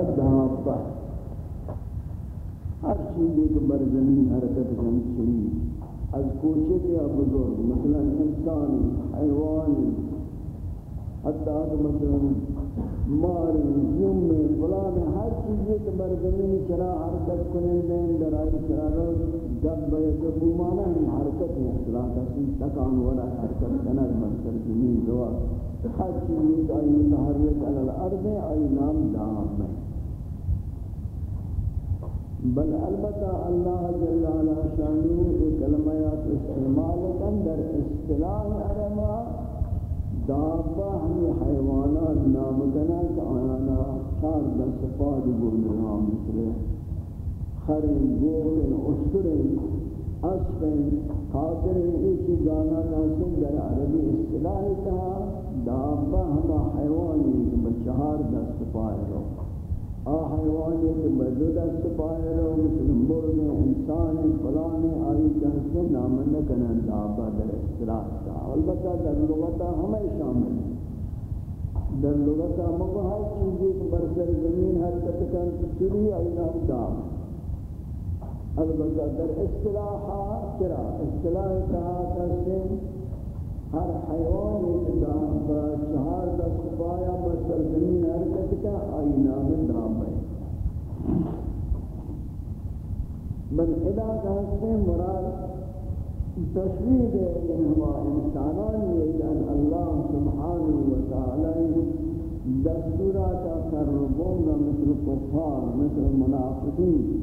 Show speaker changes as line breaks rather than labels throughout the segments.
اصطلاح در ہر چیز ایک بر زمین حرکت کن چلی از کوچے یا بزرگ، مثلا انسان، حیوان، حتی مثلا مار یوم فلان ہر چیز ایک بر زمین چلا حرکت کنن دین در آئی چلا رو جب بیت بومانا ہم حرکت ہے اصلاح کسی تکان ولا حرکت کنر منصر زمین دوا ہر چیز ایک آئی متحرک علی الارض آئی نام دام ہے بل البتہ اللہ جل علا شانو ایک کلمات استعمال کن در اصطلاح عرما دابا ہمی حیوانات نام کنا کہ آیانا چار دست پاد بولنا مثل خرین گوکن اشترین اسفین خاطرین ایسی دانا ناسن در عربی اصطلاح کہا دابا ہما حیوانی بچہار دست پائے رو۔ حیوانی کے مدد است پائے رہو مثل مرد انسان فلان آئی جہاں نام نکنن دعبا در اصطلاح تا البتہ در لغتا ہمیں شامل ہیں در لغتا مگو ہر چیزی کے برسر زمین حرکت کن سری آئی نام دعب البتہ در اصطلاحا چرا؟ اصطلاح کہا کرتے ہر حیوان ایک دام پر چہار دست پایا بسر زمین حرکت کا آئی نام نام ہے۔ بل ادا کہتے مراد تشریح ہے کہ ہوا انسانان یہ ان اللہ سبحانہ وتعالی دستورات کا کربون مثل کفار، مثل منافقین۔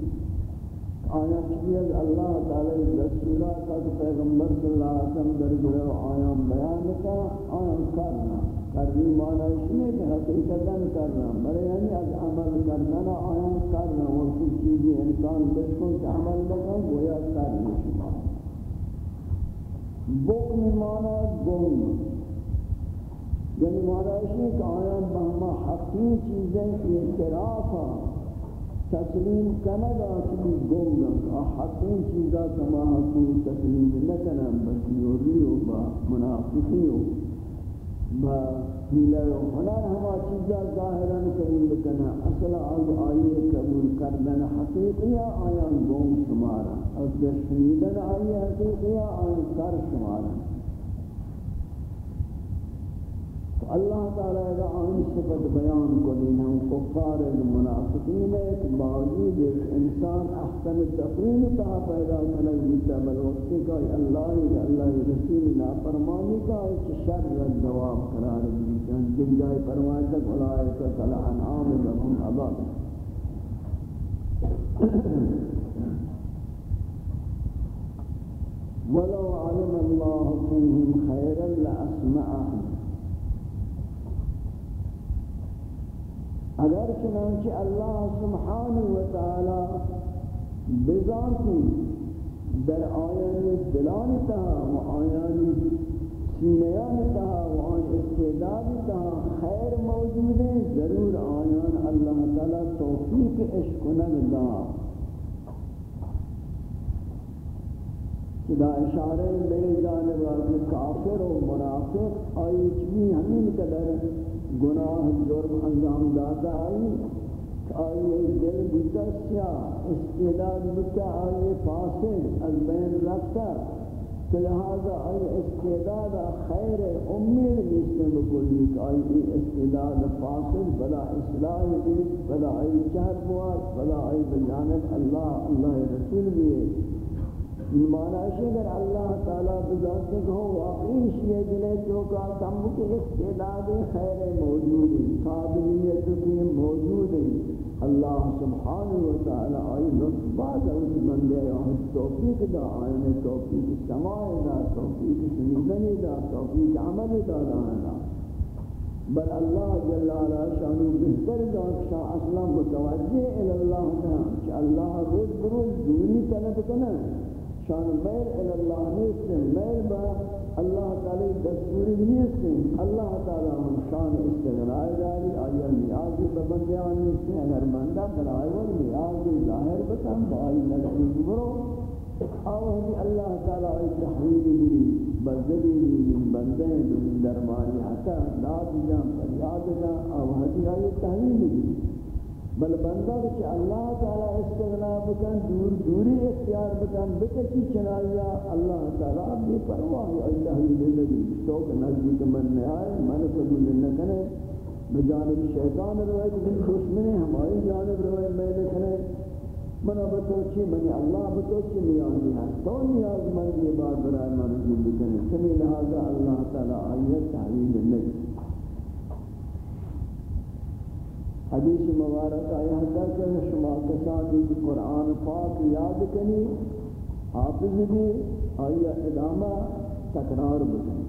آیا چیز اللہ تعالی رسولات کا پیغمبر صلی اللہ علیہ وسلم در گرو آیا بیان کا آیا کرنا کرنی معنی اس میں کہ حقیقتا کرنا بڑے یعنی از عمل کرنا آیا کرنا اور کچھ چیزیں انسان بچکوں سے عمل لگا گویا کرنا شما بکن معنی گم. یعنی معنی اس میں کہ آیا بہما حقی چیزیں اعترافا تسلیم کنگ آسلی گونگا حقین چیزا کما حقین تسلیم نکنم بسیوری و با منافقی و با حیلہ و ہنر ہما چیزا ظاہرا قبول کنا اصل آگ آئیے قبول کردن حقیقیہ آیا گونگ شمارا از دشنیدن آئیے حقیقیہ آیا کر شمارا اللہ تعالی کا عام صفت بیان کو دینا کفار المنافقین ایک باوجود ایک انسان احسن تقریم تا پیدا کرنے جیتا بلوقت کا اللہ کا اللہ رسول نافرمانی کا ایک شر الدواب قرار دیتا جن جائے فرمائے تک اولائک کل انعام لهم عذاب. ولو علم الله فيهم خيرا لأسمعهم. اگر چنانچہ اللہ سبحانہ وتعالی بذاتی در آیان دلان تہا و آیان سینیان تہا و آن استعداد تہا خیر موجود ہے ضرور آیان اللہ تعالی توفیق عشق نگ دا اشارے میرے جانب آگے کافر و منافق آئی چمی ہمیں قدر گناہ جرم انجام داتا آئی آئیے دل بودتا استعداد بودتا آئیے فاسد از بین رکھتا تو لہذا آئی استعداد خیر امید جسم بکلی کہ آئی استعداد فاسد بلا اصلاح دیت بلا آئی چہر بواد بلا آئی بجانب اللہ اللہ رسول بھی مانا ہے اگر اللہ تعالیٰ بذات سے کہو واقعی شیئے دلے جو کا تم کے استعداد خیر موجود ہے قابلیت کی موجود ہے اللہ سبحانہ وتعالی آئی لطف بعد اس بندے آئی توفیق دا آئین توفیق سماع دا، توفیق سنیدنی دا، توفیق عمل دا دا بل اللہ جل علا شانو بہتر دا، شاہ اصلا متوجہ الاللہ دا کہ اللہ روز بروز دونی طلب کنا۔ شان میل الى اللہ نیستن میل با اللہ تعالی دستوری نیستن اللہ تعالی ہم شان استغنائی داری، آیا نیازی ببندیان نیستن اگر بندہ بلائی ول نیازی ظاہر بکن بائی نظری برو. آوہدی اللہ تعالی تحویل بھی بزدی من بندے دنی درباری حتا داد جان، فریاد جان آوازی آئی تحویل دی بل بندہ کہ اللہ تعالی استغنا بکن، دور دوری اختیار بکن، بکشی چنایا اللہ تعالی بے پرواہ اللہ للذی تو کہ نزدیک من نہ آئے، من قبول نہ کرے۔ بجانب شیطان روایت من دشمن ہماری جانب روایت میں نہ کرے۔ من بتوچی من اللہ بتوچی نیاز ہے۔ تو نیاز من یہ بات برائے من رجوع بکنے۔ سمی لہذا اللہ تعالی آئیت تعویل نہیں حدیث مبارک آیا ہے کہ شما کسانی کی قرآن پاک یاد کنی، حافظ بھی، آیا ادامہ تکرار بکنی۔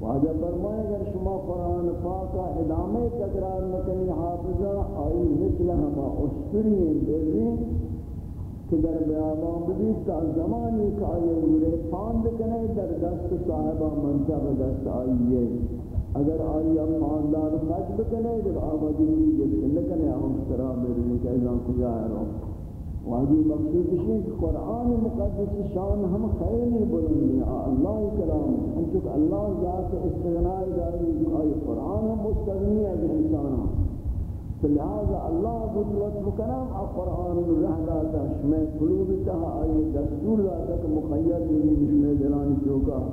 واجہ فرمائے، اگر شما قرآن پاک ادامہ تکرار مکنی حافظہ، آئی مثل ہما اشتری بیرین، کہ در بیابان بدید تا زمانی کہ آئیے گرے پاند کنے در دست صاحبہ منصب دست آئیے۔ اگر آئی اب خاندان خرچ بکنے اگر آبادی نہیں جب لکنے ہم سرا میرے کہ ایزان کجا ہے رو واجی مقصود ہے کہ قرآن مقدس شان ہم خیر نہیں بلندی اللہ کلام ہم چونکہ اللہ ذات استغناء داری، آئی قرآن ہم مستغنی ہے انسان لہذا اللہ قدرت مکنم اب قرآن رہ داتا، شمع قلوب تہا، آئی دستور داتا کہ مخیر بھی شمع دلانی چوکا۔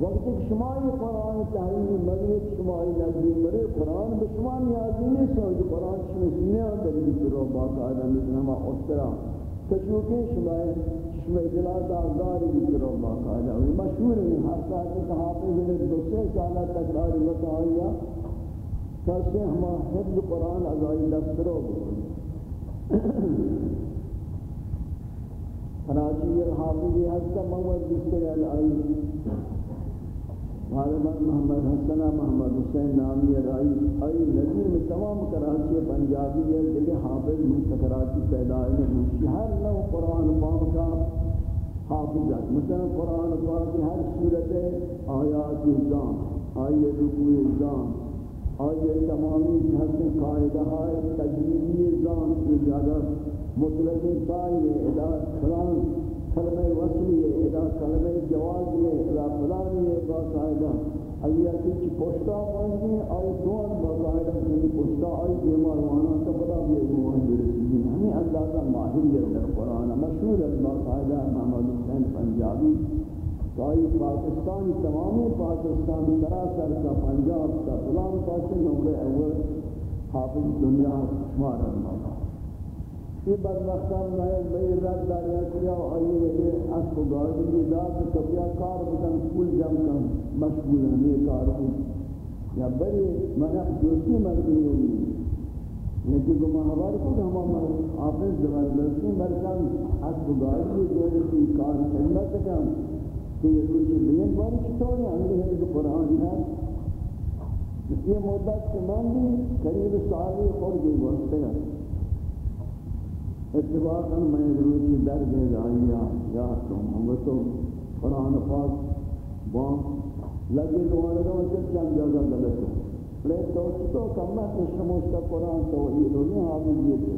وقت کہ شمائی قرآن تحریمی تحریم مغرب شمائی نزدی مرے، قرآن بشما نیازی نہیں سوچ قرآن شما سینے اندر بھی کرو باقاعدہ مثل ہما اخترا تشوکے شمائی شمائی دلات آزار بھی کرو باقاعدہ اور مشہور ہے، ہر ساتھ کہ حافظ نے دو سے سالہ تکرار وقت آیا تاسے ہما حفظ قرآن ازائی دفتروں بکلی فراجی الحافظی حسن محمد بستر العائی غالباً محمد حسن، محمد حسین نامی رائی آئی نظیر میں تمام کراچی پنجابی ہے لیکن حافظ مستقراتی پیدا ہے۔ ہر نو قرآن پاک کا حافظ ہے۔ مثلا قرآن پاک کی ہر صورت آیات ازام آئی رکوع ازام آئی تمامی حسن قائدہ ہے تجریبی ازام کی زیادہ مطلق سائی ہے ادا کلمہ وصلی ہے ادا کلمہ جواز ہے ادا فلانی ہے باقاعدہ، اگر کچھ پوشتا پہنچے آئی دوان باقاعدہ کچھ پوشتا آئی بیمار وانا، تو بڑا بھی دوان برسی ہمیں اللہ اندازہ ماہریت در قرآن، مشہور ہے باقاعدہ محمد حسین پنجابی۔ تو پاکستان تمامی پاکستان سراسر کا پنجاب، کا فلان پاکستان نمبر اول، حافظ دنیا، شمار ہے یہ بدبختان ہے بھئی رد داریا کیا آئی ہے اس کو گاڑی کی داد کبیا کار بکن کل جم کن مشغول ہیں یہ کار کو یا بڑی منع دوستی مردی ہوئی لیکن کو محبار کو کہ ہم حافظ زبردستی مرکن اس کو گاڑی کی دور کی کار خدمت کن کہ یہ روچ بین باری چطور ہے ہمیں ہے جو قرآن ہے یہ مدت کے من بھی قریب سالی خور گئی وقت ہے اتفاقا میں روچی درد دائیا یا تم ہم تو قرآن پاک بام لگے دوارے دو چل چند جگہ غلط لے تو تو کم ہے شموش کا قرآن تو یہ دنیا حافظ یہ تھے۔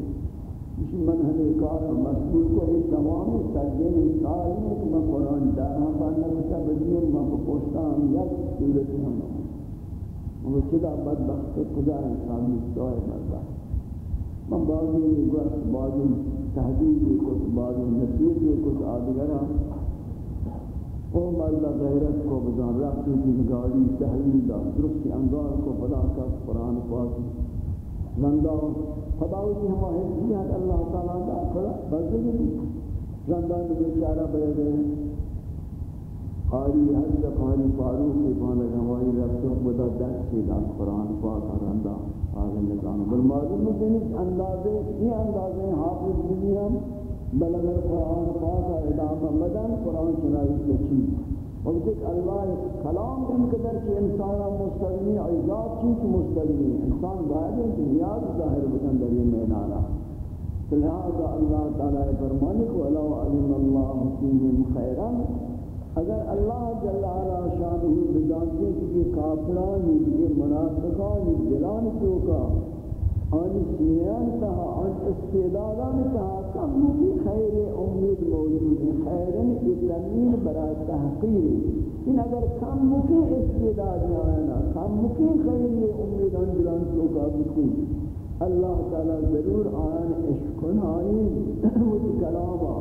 اس منہج کار مسئول کو یہ تمامی ترجمہ سال میں کہ میں قرآن دارا پڑھنا کتا بدیم میں پوچھتا ہوں یا صورت ہم وہ چدا بدبخت خدا انسان مستوى مرضى من بعضی گوشت بعضی تحدید کچھ بعضی نصیب کچھ آدگرہ او مرد غیرت کو بزان رفتی کی گاڑی تحلیل دا درست انگار کو بدا کا قرآن پاک زندہ خداوی کی ہمیں حیثیت اللہ تعالیٰ دا خدا بزدگی زندہ میں بیچارہ بیدے قاری حضرت قاری فاروق کے پانا ہماری رفتوں بدا دست سے دا قرآن پاک رندہ آگے نظام بل معلوم ہے کہ اندازے یہ اندازے حافظ بھی ہم. بل اگر قرآن پاک ادامہ مدن، قرآن چنائی سے چیز. اور کہ اللہ کلام ان قدر کہ انسان مستغنی عزاد چیز مستغنی انسان باید ہے کہ نیاز ظاہر بکن در یہ میدانا لہذا اللہ تعالیٰ فرمانے کو عَلَوْ عَلِمَ اللَّهُ فِيهِمْ خَيْرًا اگر اللہ جل علا شانہ بدانتے کہ یہ کافران یہ منافقان دلان کیوں کا؟ آن سینیان تہا آن استعدادان تہا کم مکی خیر امید موجود ہے خیرن اتنین برای تحقیر ان اگر کم مکی استعداد آنا کم مکی خیر امید انجلان چوکا بکی اللہ تعالی ضرور آن اشکن آئین وہ کلاما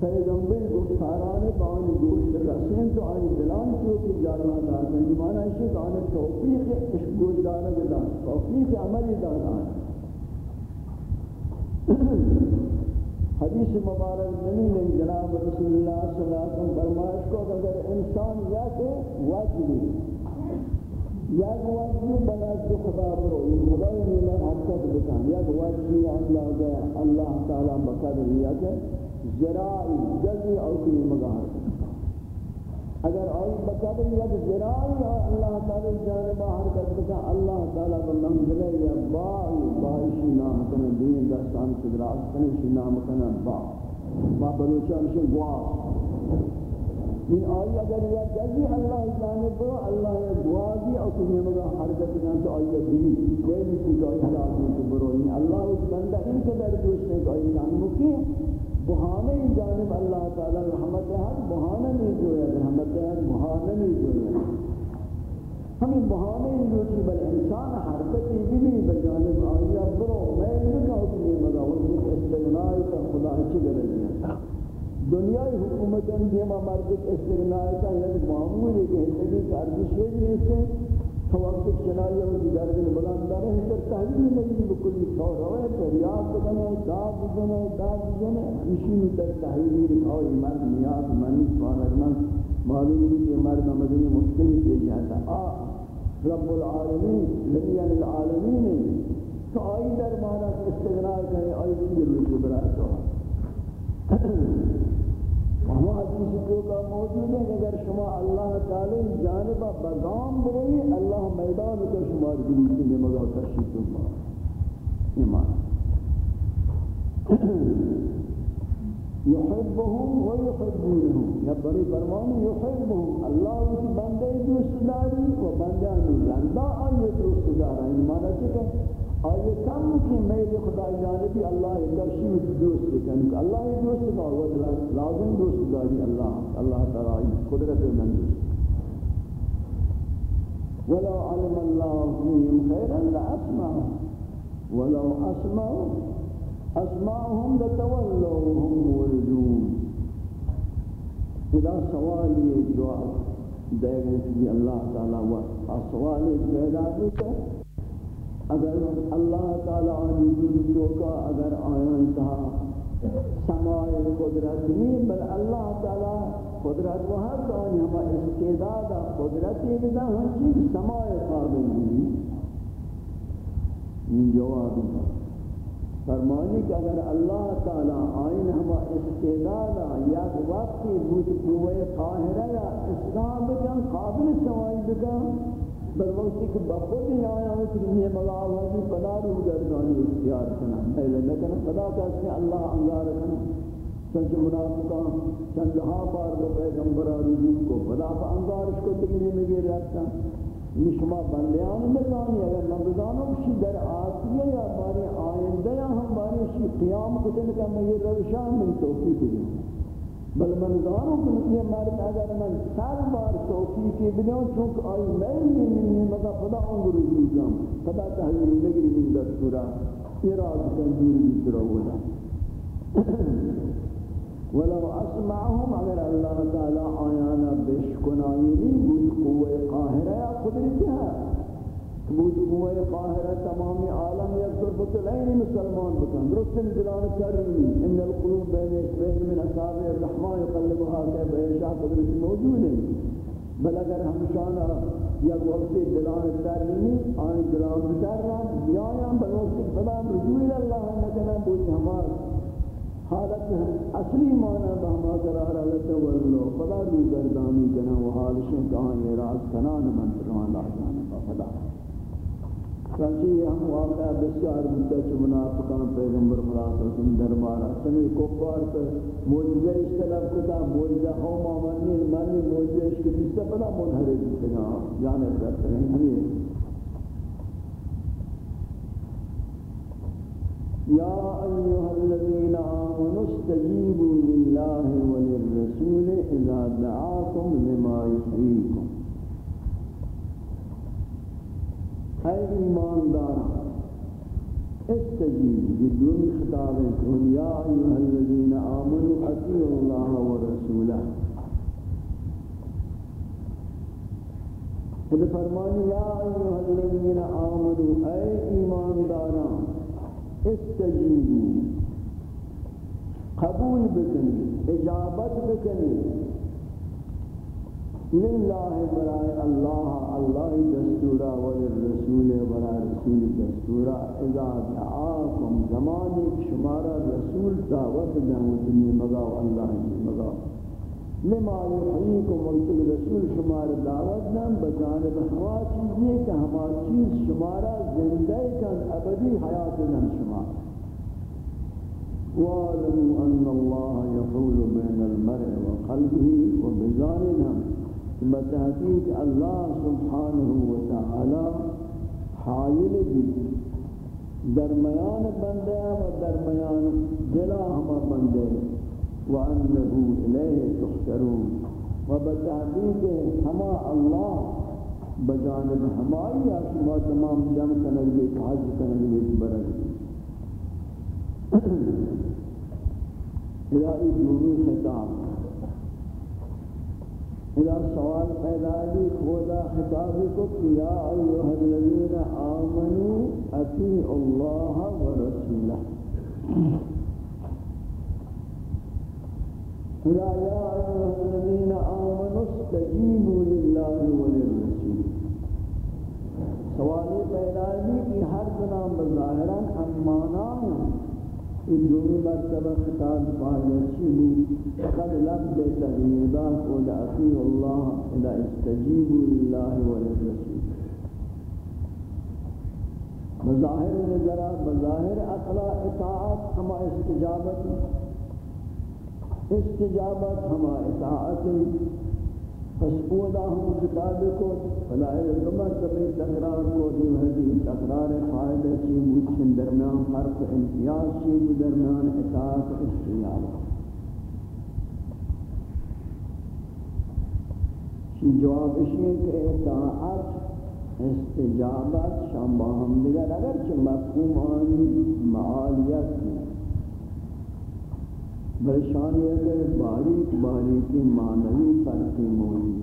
پیغمبر گفتاران بان گوشت رسین تو آنی دلان چوکی جانا دارتا ہے مانا ہے کہ توفیق عشق گوش دانا بدا توفیق عملی دانا حدیث مبارک زمین جناب رسول اللہ صلی اللہ علیہ وسلم فرمائش کو اگر انسان یا کہ واجبی، یا کہ واجبی بنا جو خدا برو یہ خدا ہی میں حقیقت بکان یا کہ واجبی اللہ اللہ تعالی بقدر یا کہ زراعی جزی اوکی مگار اگر آئی بقدر یک زراعی اللہ تعالی جانبہ حرکت بکا اللہ تعالی بمنزلہ یا بائی بائشی نام کنا، دین دستان صدرات کنشی نام کنا با۔ ما بلوچہ مشن گواس این آئی اگر یا جزی اللہ جانب اللہ یا گوازی او کنی مگا حرکت کنا تو آئی دینی کوئی بھی چیز آئی حلاقی برو اللہ اس بندہ ان کے در دوشنے کو آئی جانبو کی بہانے ہی جانب اللہ تعالی رحمت ہے بہانے نہیں جو ہے رحمت ہے بہانے نہیں جو ہے ہمیں بہانے ہی جو چی بل انسان حرکت ہی بھی بجانب آیا برو، میں نے کہا کہ یہ مگا وہ استغنائی کا خدا چی کرے دیا دنیای حکومت دیما مرد استغنائی کا یک معمولی کہ ہے کہ ارزش نہیں سے وقت چنائی اور دیگر دن بلند دارے ہیں پر تحلیل نہیں بکلی چھوڑ روئے فریاد بکنے داد بکنے داد بکنے اسی میں در تحلیلی رکھاؤ مرد نیاز، منی سوانر من، معلوم ہے کہ مرد مدنی مشکل کیا جاتا آ رب العالمین لبیان العالمین تو آئی در مانا استغناء کرے آئی چیز روچے برای تو۔ ہم حدیث کو کا موجود ہے کہ اگر شما اللہ تعالی جانب بغام بروی اللہ میدان کو شما دیتی نے مگا کرشی تو ما ایمان. يحبهم ويحبونه يبري فرمان يحبهم الله کی بندے دوست داری و بندیان زندہ آئیے دوست دارا این معنی کہ آئیے کم کی میل خدا جانبی اللہ درشی میں دوست دیکھن کہ اللہ ہی دوست کا وہ لازم دوست داری اللہ اللہ تعالی قدرت من دوست ولو علم الله فيهم خيرا لأسمعهم ولو أسمعوا، أسمعهم لتولوا وهم موردون. إذا سوالي جواب دائما في الله تعالى وسوالي جواب اگر اللہ تعالی وجود تو کا اگر آیان تھا سماع قدرت نہیں، بل اللہ تعالی قدرت وہ ہے تو ہم استعداد قدرت یہ نہ ہم چیز سماع قابل نہیں۔ یہ جواب ہے۔ فرمانی کہ اگر اللہ تعالی آئین ہم استعداد یا وقتی بود قوه قاہرہ یا اسلام بکن، قابل سماعی بکن بل وقتی کہ بخود ہی آیا ہوں کہ یہ مغاو ہے پدا رو گردانی اختیار کنا پہلے لیکن پدا کہتے ہیں، اللہ انگار کنا چنچ منافقان چند جہاں پار وہ پیغمبرہ رجوع کو پدا پا انگارش کو تکلی میں گیر رکھتا نشما بندیان مزانی اگر نبزانوں کشی در آتیہ یا باری آئندہ یا ہم باری شی قیام کتن کا میں یہ روشان من توفیق دیں بل من دارو کہ یہ مرد اگر من سال بار توفیقی بدوں چونکہ آئی میں نہیں منی مگا خدا انگر رجوع جام خدا تحلیل نگری من دستورا اراد تنجیر بیتر اولا ولو اسمعهم، اگر اللہ تعالی آیانا بشکنائنی بود قوة قاہرہ یا قدرتی ہے۔ بود قوه قاهره تمام عالم یک ضربت العین مسلمان بکن. درست دلان کرمی ان القلوب بین بین من اصابع الرحمن يقلبها كيف يشاء قدرت موجود ہے بل اگر ہم شان یک وقت دلان کرمی آن دلان بکر رہا بیایا بل وقت بلا رجوع اللہ نکنا بود. ہمار حالت اصلی معنی بہما قرار اللہ تولو خدا رو گردانی کنا و حالشن کہاں یہ راز کنان من فرمان اللہ جانا خدا. چنانچہ ہم واقعہ بسیار بودتا چھ منافقان پیغمبر خدا صلی اللہ علیہ وسلم دربارا سمی کفار پر موجزہ اس طلب کتا موجزہ ہم آمنی منی موجزہ اس کے بیستا پدا منحرے بیتا گا یعنی جانے کرتے ہیں ہمیں يا أيها الذين آمنوا استجيبوا لله وللرسول إذا دعاكم لما يحييكم أي إيمان دارا استجيبوا بدون خطاب يا أيها الذين آمنوا أطيعوا الله ورسوله خود فرمانی یا ایوہ الذین آمنوا، اے ایمان داران استجیبو قبول بکنی، اجابت بکنی للہ برائے اللہ اللہ دستورا وللرسول برائے رسول دستورا اذا دعاکم زمانی شمارا رسول دعوت دعوتنی مگاو اللہ مگاو لما یحییکم وقت رسول شمار دعوت نام بجانب ہوا چیزی کہ ہما چیز شمارا زندہ کن ابدی حیات نام شمار وَعَلَمُوا أَنَّ اللَّهَ يَحُولُ بَيْنَ الْمَرْءِ وَقَلْبِهِ وَبِذَانِنَا بتحقیق اللہ سبحانہ وتعالی حائل بھی درمیان بندے و درمیان دلا ہما بندے وَأَنَّهُ إِلَيْهِ تُحْشَرُونَ۔ و بتحقیق ہما اللہ بجانب ہمائی شما تمام جمع کنگے حج کنگے برد الہی دونی خطاب اذا سوال پیدا دی، خدا خطاب کو کیا ایوہ الذین آمنوا اطیع اللہ و رسولہ. خدا یا ایوہ الذین آمنوا استجیبوا للہ و للرسول. سوال پیدا دی کہ ہر بنام بظاہران امانا این دومی مرتبہ خطاب پایا چیلی فقد لفظ تغییبا قول اطیع اللہ اذا استجیبوا للہ وللرسول بظاہر نظرہ بظاہر اقلا اطاعت ہما استجابت. استجابت ہما اطاعت. پس ہم کتاب کو فلائل کمر تبی تقرار کو دیو حدیث تقرار فائدہ چی مجھن درمیان فرق امتیاز چی درمیان اطاعت استیاب چی جواب اشیئے کہ اطاعت استجابت شام ہم دیگر اگرچہ مفہوم آنی معالیت کی بلشانی اگر باریک باریکی معنوی فرقی موجود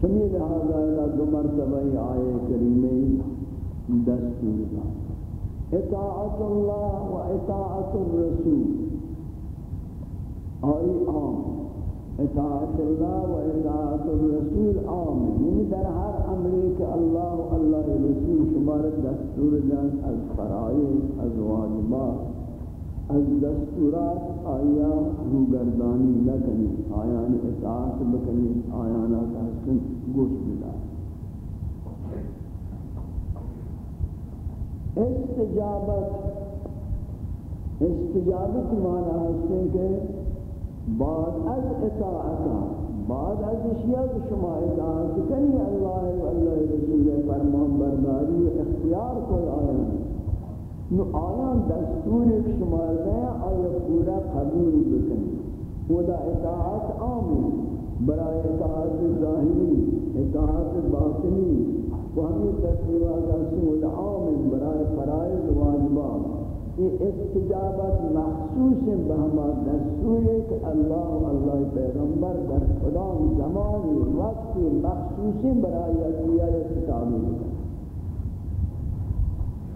چمی لہذا الہ دو مرتبہ آئے کریمی دستور دا اطاعت اللہ و اطاعت الرسول۔ آئی عام۔ اطاعت اللہ و اطاعت الرسول، آمین. یعنی در ہر عملی کہ اللہ و اللہ رسول شمار دستور دن از فرائض، از واجبات، از دستورات، آیا روگردانی لکنی آیان اطاعت بکنی آیانا تحسن گوش بدا استجابت استجابت معنی ہے کہ بعد از اطاعتا بعد از اشیاء شما اطاعت کنی، اللہ و اللہ رسول فرمان برداری و اختیار کوئی آیان. نو آیان دستور ایک شما دیں آیا پورا قبول بکنی خدا اطاعت آمین. برای اطاعت ظاہری، اطاعت باطنی. و ہمیں تصویرات سود آمین. برای فرائض واجبات. یہ استجابت محسوس بہما دستور ہے کہ اللہ اللہ پیغمبر در خدا زمانی وقتی محسوس برائی ادویہ کتابی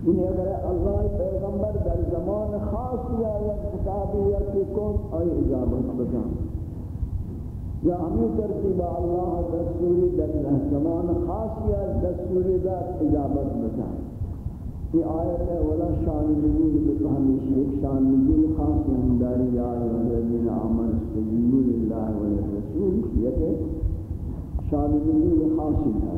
یعنی اگر اللہ پیغمبر در زمان خاص یا کتابیت کن آئی اجابت بکن. یا ہمیں ترتیب اللہ دستوری در زمان خاص یا دستوری در اجابت بکن. یہ آیت ہے ولا شان نزول بفهمش ایک شان نزول خاص ہمداری یا الذین آمنوا استجیبوا لله وللرسول یہ کہ شان نزول خاص ہے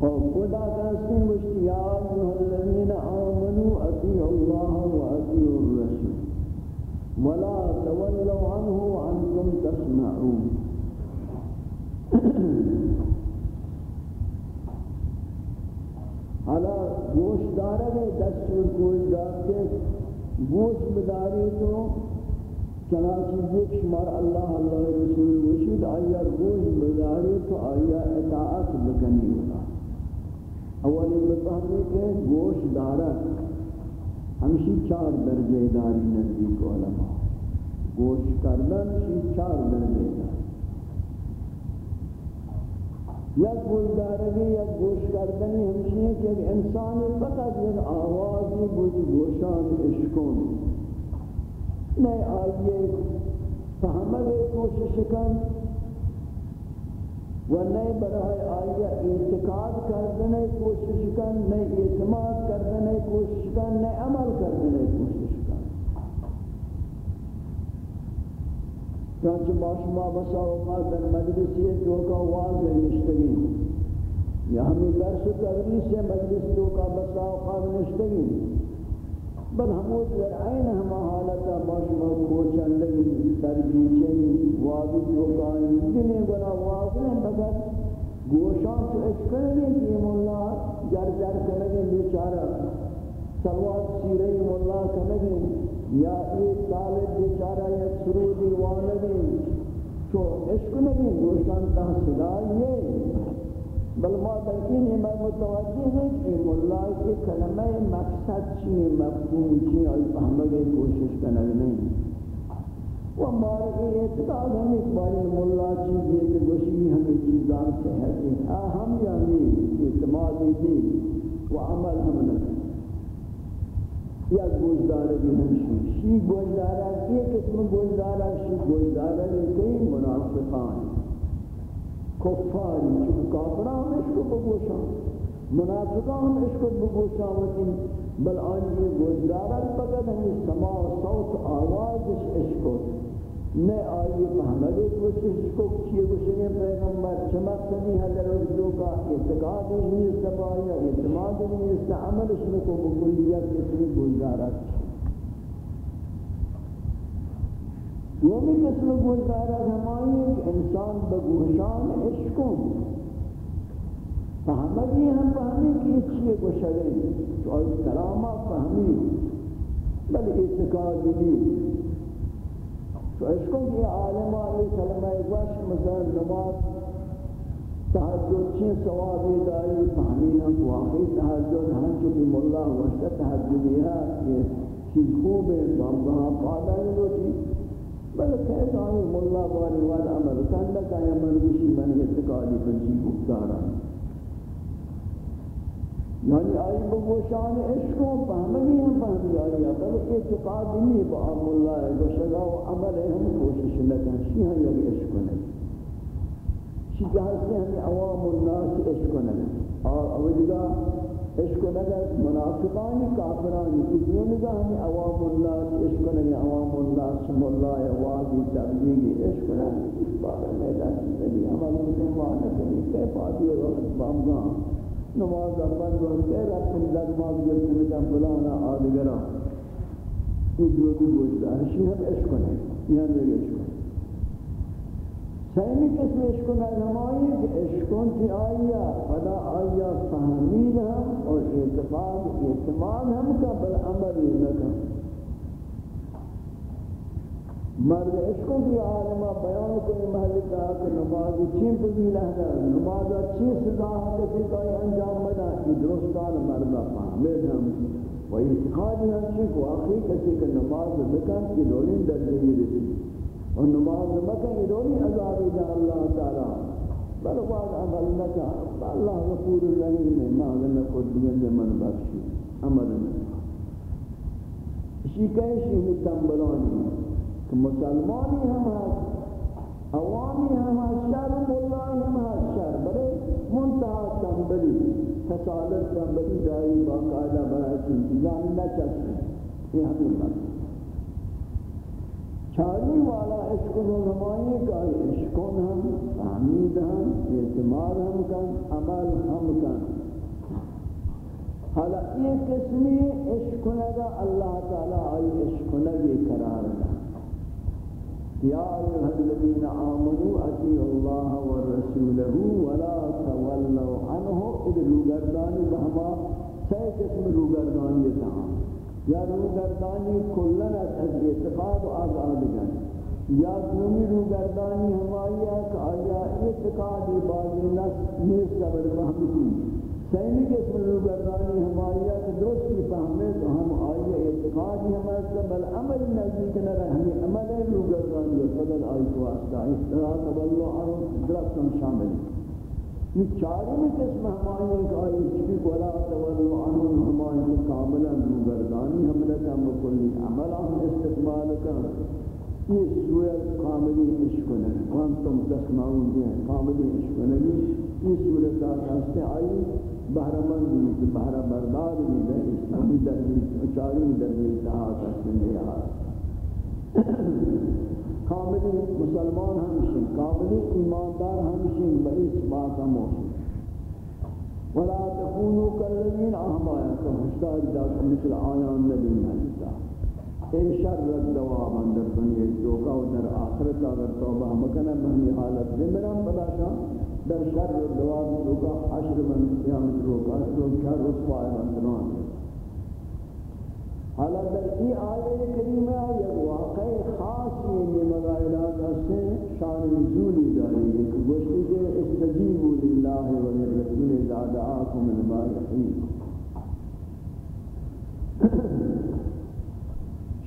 اور خدا کا اسم مشتیار الذین آمنوا اطیعوا الله واطیعوا الرسول ولا تولوا عنه وأنتم تسمعون حالا گوش دارے گئے دستور گوش دار کے گوش بداری تو چنانچہ دیکھ شمار اللہ اللہ رسول وشید آیا گوش بداری تو آیا اطاعت بکنی ہوگا اولی مطابق کہ گوش دارہ ہمشی چار درجے داری نزدیک علماء۔ گوش کردن شی چار درجے داری۔ یک گوشدارگی یک گوش کردنی ہمشی ہے کہ انسان فقط یک آوازی بود، گوشان اشکون نئے آئیے فہمگے کوشش کن و نئے برائے آئیے اعتقاد کردنے کوشش کن نئے اعتماد کردنے کوشش کن نئے عمل کردنے کوشش چانچہ باشما بسا اوقات در مجلسی جو کا واضح نشتگی۔ یا ہمیں درس و تدریس سے مجلس جو کا بسا اوقات نشتگی۔ بل ہمود در عین ہما حالتا باشما کوچن لگی تربیچیں واضح جو کا جنہیں گنا واضح مگر گوشان تو اشکرگی کہ مولا جر جر کرگی بیچارہ۔ سواد سیرے مولا کرگی یا ایک طالب بیچارہ یا سرودی وانگی تو عشق نہیں گوشان تا صدایے بل ما بلکین میں متوجہ ہیں کہ اللہ کے کلمہ مقصد چیئے مفہوم چیئے اور فہمگے کوشش کرنے نہیں۔ و ہمارے اعتقاد ہم ایک باری مولا چیز یہ کہ گوشی ہمیں چیزان سے ہے، کہ ہم یعنی اعتمادی دی و عمل ہم نکل یک گوشدار بیرون شی گوشدار است یک قسم گوشدار است شی گوشدار لیکن منافقان. کفاری چون کافران اشکو بگوشان منافقان اشکو بگوشان وطین بل آنی گوشدار است فقط همی سما صوت آوازش اشکو کو نہ آئی محمد کوشش کو کیے گشنے پیغمبر چمک سنی حضرت جو کا اعتقاد نہیں سبایا اعتماد نہیں اس عمل اس میں کو بکلیت کسی گزارت یومی قسم گزارت ہماری کہ انسان بگوشان عشقوں فہمگی ہم فہمی کہ یہ چیئے گشنے تو آئی سلامہ فہمی بل اعتقاد نہیں تو اس کو یہ عالمہ یہ کلمہ گوش مثلا نماز تحجد چین ثواب دائی فہمین ہم واقعی تحجد ہم چکی مولا وشتا تحجدی ہے یہ چیز خوب ہے بامگاہ پادا ہے لوٹی بلکہ ایسانی مولا باری واد عمل کندکا یا مرگوشی من اتقالی پنچی گفتارا یعنی آئی بگوشان عشق و فهمگی ہم فهمی آئی بل اعتقاد نہیں با ام اللہ گوشگا و عمل ہم کوشش لکن شی ہم یک عشق نہیں شی جہاز سے ہمیں عوام الناس عشق نہیں اور اوجگا عشق نہیں منافقانی کافرانی کسیوں نگا ہمیں عوام الناس عشق نہیں عوام الناس مولا واضی تبلیغی عشق نہیں اس بارے میں دست نبی عمل مسلمان نہیں کیف آتی ہے وقت بامگاہ نماز اپن جو ہے رکھن نماز جو ہے کہ فلانا آدگرا یہ جو بھی گوشتا ہے شی ہم عشق ہے یہاں میرے عشق ہے سیمی قسم عشق ہے ہمائی کہ عشقوں کی آئیا فدا آئیا فہمید ہم اور اعتقاد، اعتماد ہم کا بل نہ نکا مرد عشقوں کی عالمہ بیان کوئی محل کا کہ نماز چین پذیل ہے نماز چین سزا ہے کسی کا انجام بنا یہ درستان مردہ فہمید ہم و اعتقادی ہم چین کو آخری کسی کہ نماز بکن کی دولین در جہی رسی اور نماز بکن کی دولین عذابی جا اللہ تعالی. بل بعد عمل نکا. اللہ غفور الرحیم. ہے ما اگر نکود من بخشی. عمل نکا. اسی کہیں شیئی تنبلانی. کہ مسلمانی ہم ہیں، عوامی ہم ہیں شر ملائی ہم ہیں شر بلے منتحہ تنبلی فسادت تنبلی دائی باقاعدہ برای چنتیزان نہ چکتے یہ ہمیں بات چاری والا عشق و نمائی کا عشقون ہم فہمید ہم، اعتماد ہم کن عمل ہم کن حالا یہ قسمی عشق نگا، اللہ تعالی آئی عشق نگی قرار دا یا ایها الذین آمنوا اطیعوا الله ورسوله ولا تولوا عنه. اذ روگردانی بہما سی قسم روگردانی تھا یا روگردانی کلن از اعتقاد و آزاد آزادگان یا دومی روگردانی ہماری ہے کہ آیا اعتقادی بازی نس نیس قبل محمدی سینی کے اسم روگردانی ہماری ہے درست کی فہمیں تو ہم آئیے اعتقادی ہمارے سے بل عمل نزدیک نہ رہے، ہمیں عمل روگردانی فضل آئی کو واسطہ اصطلاح تبلو عرض درست ہم شامل یہ چارمی قسم ہماری ہے آئی چکی قولا تولو عنہ ہماری ہے کاملا روگردانی حملتا مکلی عمل ہم استقبال کر یہ سورت کاملی عشق وانتم تسمعون دیں کاملی عشق یہ سورت آتا ہے آئی بہرمن بھی بہر بردار بھی ہے اسلامی درمی چاری درمی اتحاد اسلمی آر کاملی مسلمان ہمشن کاملی ایماندار ہمشن بئیس بات موشن ولا تكونوا كالذين اهما كمشتاق ذات مثل آيان نبي مالتا اے شر الدوام اندر دنیا جوکا و در آخرت اگر توبہ مکنہ بہنی حالت زمران بلا شاہ در شر و دوام روکا حشر من قیامت روکا تو شر رسوائی من تنوان حالا در ای آیه کریمه یک واقع خاصی یہ مغائلات سے شان نزولی داری ایک گوشتی کے استجیبوا للہ و للرسول اذا دعاکم الما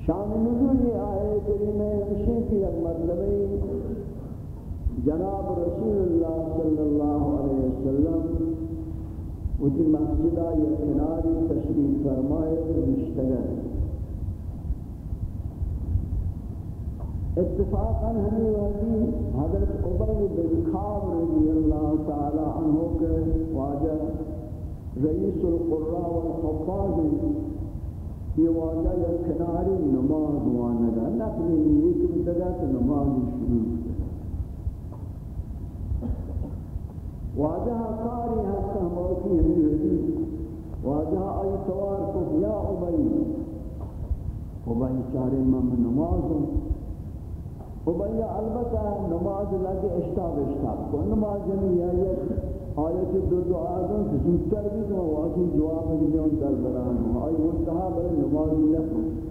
شان نزولی آیه کریمه ہمشی کی ایک مرتبه جناب رسول اللہ صلی اللہ علیہ وسلم اسی مسجدہ یا کناری تشریف فرمائے مشتگر اتفاقا ہمیں وحدی حضرت عبی بن خواب رضی اللہ تعالی عنہ کے واجہ رئیس القرآن والحفاظ یہ واجہ یا کناری نماز وانگا نقلی نیک بدگا کہ نماز شروع۔ واجہ کاری ہستا موتی ہمی واجہ آئی سوار کو، یا عبی عبی چارے من نماز عبی البتہ نماز لگے اشتاب اشتاب کو نماز جمعی آیت آیت دو دو آدم سے زودتر بھی تو واجی جواب دیون در بران آئی منتحہ بلے نماز لکھو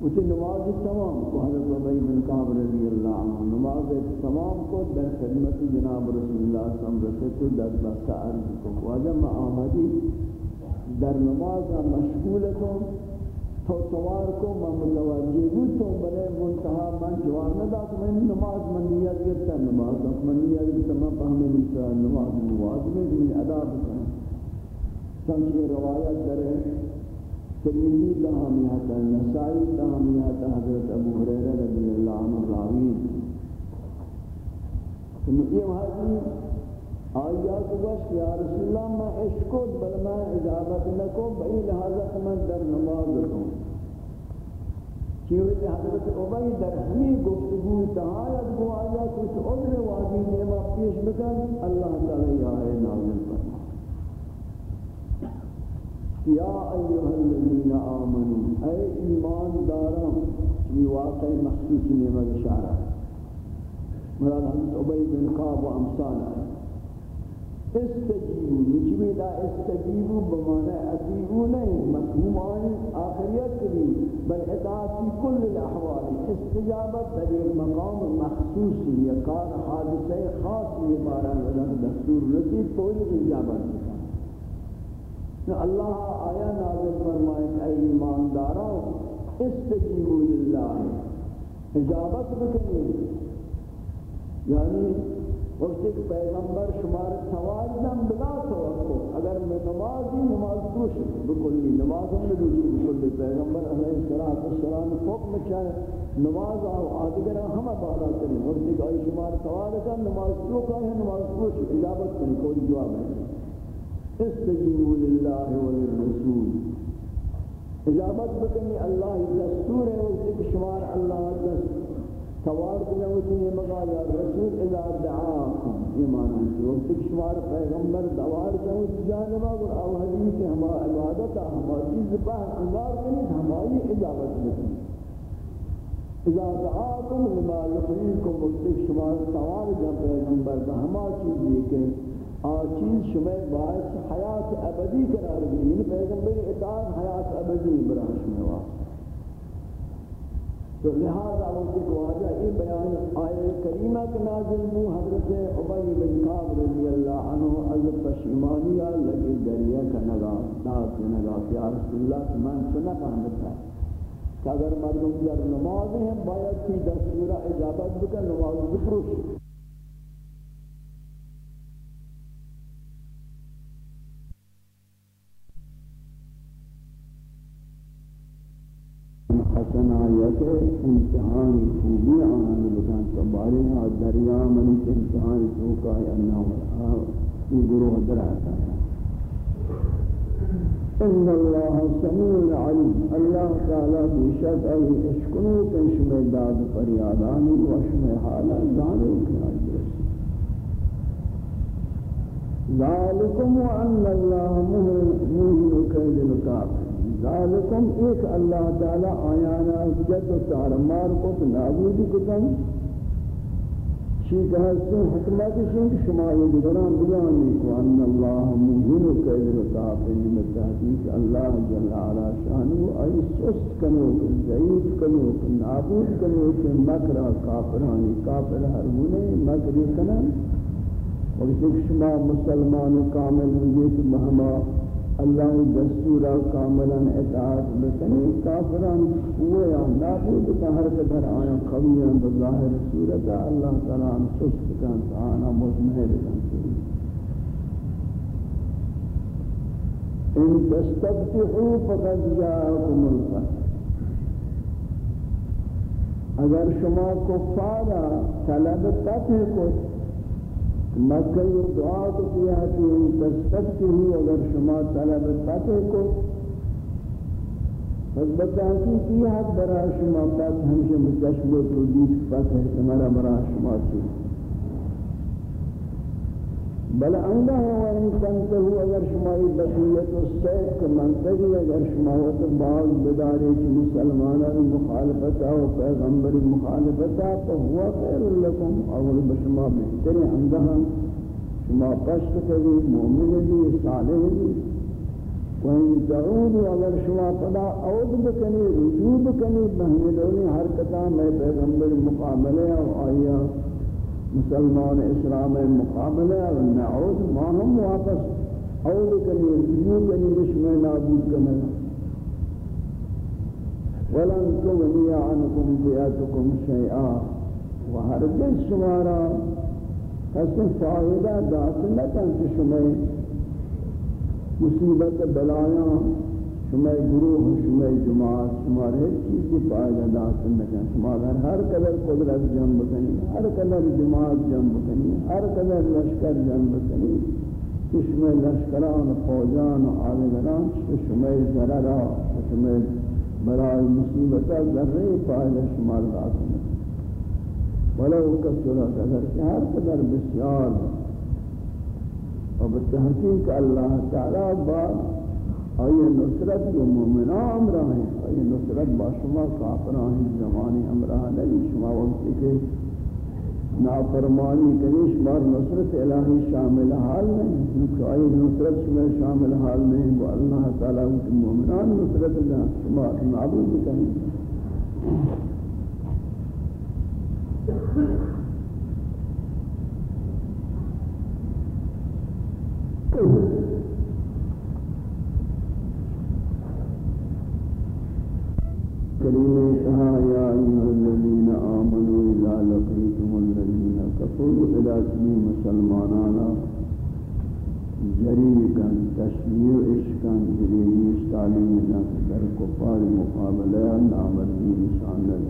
اسی نماز تمام کو حضرت عبی بن قاب رضی اللہ عنہ نماز تمام کو در خدمت جناب رسول اللہ صلی اللہ علیہ وسلم تو در بسا عرض کو واجب آمدی در نماز مشغول کو تو سوار کو میں متوجہ ہوں تو بلے منتہا من جواب نہ دا میں نماز من نیت کرتا نماز من نیت کرتا میں فہمے نہیں نماز نماز میں ادا کرتا چنچہ روایت درے ترمذی تاہمیات نسائی تاہمیات حضرت ابو حریرہ رضی اللہ عنہ راوین تو یہ حدیث آیات وش یا رسول اللہ، میں عشق بل میں اجابت نکو بئی لہذا من در نماز ہوں۔ کیونکہ حضرت عبی در ہمیں گفتگو تہایت کو آیا کچھ عذر واجی نعمہ پیش بکن، اللہ تعالی آئے نازل فرما یا ایها الذین آمنوا اے ایمان داران یہ واقع مخصوص نعمت اشارہ مراد حضرت عبی بن قاب و امثال ہے۔ استجیبو نجمی لا استجیبو بمعنی اتیبو نہیں، مفہوم آئی آخریت کری بل اطاعت فی کل الاحوال، استجابت در ایک مقام مخصوصی یا کار حادثہ خاصی بارا دستور رسید کوئی اجابت کہ اللہ آیا نازل فرمائے اے ایمانداروں استجیبوا للہ اجابت بکنی۔ یعنی وقت ایک پیغمبر شمار سوال دم بلا توقع اگر میں نمازی نماز پوش بکلی نماز ہم نے رجوع بکلی پیغمبر علیہ السلام حکم چاہے، نماز آو آدگر ہم بالا کریں وقت ایک آئی شمار سوال کا نماز پوش ہے نماز پوش اجابت کریں، کوئی جواب نہیں۔ استجیبوا للہ وللرسول اجابت بکنی اللہ دستور ہے، اس شمار اللہ دست. سوار کنے ہوتی ہے مگا یا رسول اذا دعاکم ایمان انتی وقت شمار پیغمبر دوار کنے ہوتی جانبا اور او حدیث ہما عبادتا ہما چیز پہ انگار کنی ہماری اجابت بکنی. اذا دعاكم لما يحييكم مطلق شما سوال جا پیغمبر، بہما چیزی کہ آ چیز شما باعث حیات ابدی قرار دی یعنی پیغمبر اطاعت حیات ابدی برای شما تو لہذا وقت کو آجا یہ بیان آئے کریمہ کے نازل بو حضرت عبی بن قاب رضی اللہ عنہ از پشیمانیہ لگی دریا کا نگاہ ناس نگاہ۔ کہ یا رسول اللہ کی من سنہ پہنتا ہے کہ اگر مردم در نماز ہیں، باید کی دستورہ اجابت بکر نماز بکروش امتحان خوبی آنان بکن سباری اور دریا من امتحان چوکا ہے انہا یہ گروہ در آتا ہے۔ ان الله سميع عليم الله تعالى بشد اي اشكنو تشمه داد فريادان وشمه حالا دانو ذالکم وان الله مهل كيد الكافر ذالکم ایک اللہ تعالی آیانا جد و تارمار کو نابود کتن۔ چیز ہستے حکمت شن شما یہ دیگران بیانی کو اللہ مہین و قیدر و تحقیل متحقیق اللہ جل علا شانو ای سست کنو، ضعیف کنو، نابود کنو کہ مکر کافرانی، کافر ہرمونے مکری کنن۔ اور شما مسلمان کامل ہوئے مہما اللہ دستور کاملا اطاعت بکنی، کافران ہوئے یا نابود کا حرکت ہر آیا قویاں بظاہر صورت اللہ تعالیٰ ہم سست کن آنا مزمحل کن ان تستفتحوا فقد جاءكم الفتح۔ اگر شما کفارا طلب فتح کو مکہ یہ دعا تو کیا کہ ان تستفتی ہی اگر شما طلب فتح کو پس بتاکی کی حد برا شما پاس ہمشہ مجشب و تردیس فتح، تمہارا برا شما چیز بل اندہ ہوا ان کنتے ہو اگر شمائی بقیت و سیق منطقی اگر شمائی تو بعض بدارے کی مسلمانہ مخالفتا و پیغمبر مخالفتا تو ہوا خیر لکم اول بشما بہتر اندہ شما پشت کبھی مومن بھی صالح بھی وَإِن تَعُودُ اگر شما پدا عود بکنی، رجوع بکنی، بہنی ہر کتا میں پیغمبر مقابلے اور آئیہ مسلمان اسلام مقابلہ و نعود ما ہم واپس اول کرنے رجوع کرنے دشمن نابود کرنے ولن تغني عنكم فئاتكم شيئا وهرگز شمارا کسی فائدہ داشت انت کہ مصيبه مصیبت بلایاں۔ شما گروہ، شما جماعت، شما ہر چیز کی فائدہ داشتن نکن شما اگر ہر قدر قدرت جمع بکنی، ہر قدر جماعت جمع بکنی، ہر قدر لشکر جمع بکنی، شما لشکران و فوجان و آلگران شما ضررہ شما برای مصیبتہ ذرے فائدہ شما داشتن ولو کسرت اگر ہر قدر بسیار و بتحقیق اللہ تعالی بعد آئی نصرت و مومنان امرہ ہیں آئی نصرت با شما کافران زمانی امرہ نہیں، شما وقتی کے نافرمانی کنیش بار نصرت الہی شامل حال نہیں، کیونکہ آئی نصرت شما شامل حال نہیں، وہ اللہ تعالیٰ کی مومنان نصرت دا شما نابود کریں کریم کہا، یا ایها الذین آمنوا اذا لقيتم الذین كفروا الى اسمی مسلمانانا جریکن تشمیع عشقن جریش تعلیم نفس در کفار مقابلہ نامردی نشاند